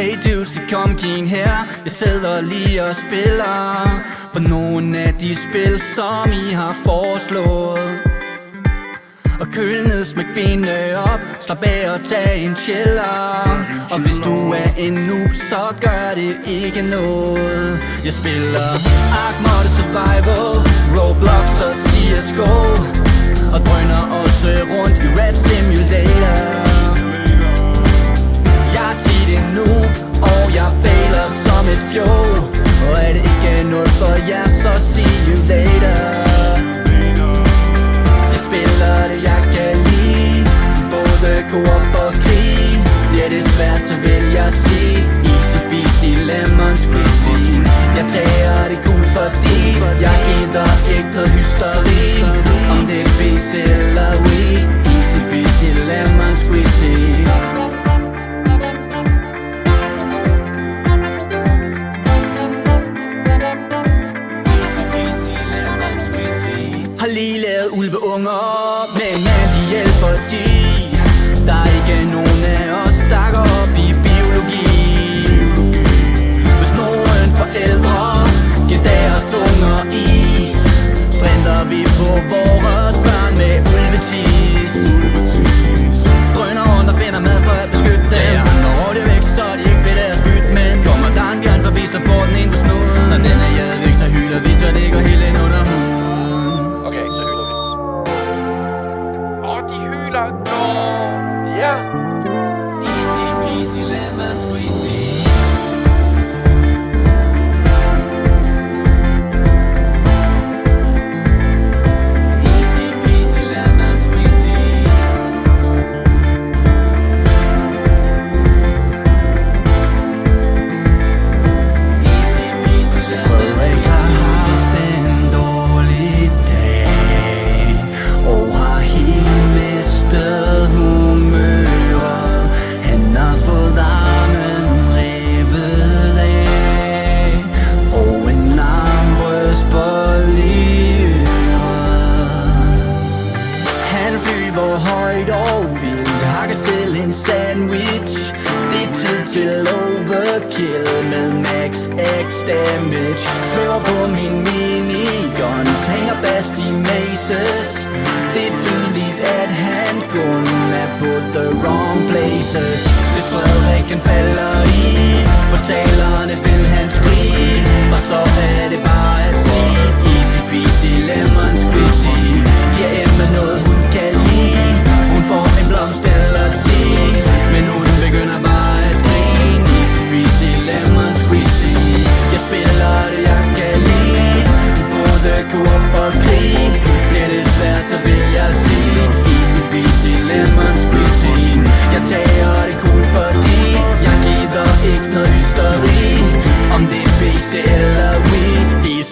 Hey dudes, det kom kin her. Jeg sidder lige og spiller På nogle af de spil, som I har foreslået. Og køl ned, smæk benene op. Slap af og tag en chiller. Og hvis du er en noob, så gør det ikke noget. Jeg spiller Ark Mode Survival Roblox og CSGO Og drøner også rundt i Red Simulator. Jeg er tit en noob, fjol Og er det ikke noget for jer, så see you later. Jeg spiller det, jeg kan lide. Både koop og krig. Bliver det svært, så vil jeg sige. Easy peasy lemon squeezy Jeg tager det cool, fordi Jeg gider lige lavet ulveunger Men oh, de hyler. Nå. Ja. Easy peasy lemon squeezy flyver højt og vildt Hakker selv en sandwich. Det er tid til overkill Med max X damage. Svæver på min miniguns Hænger fast i maces Det er tydeligt at han kun er på the wrong places. Hvis Frederik han falder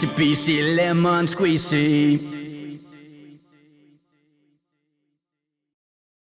Om det lemon squeezy.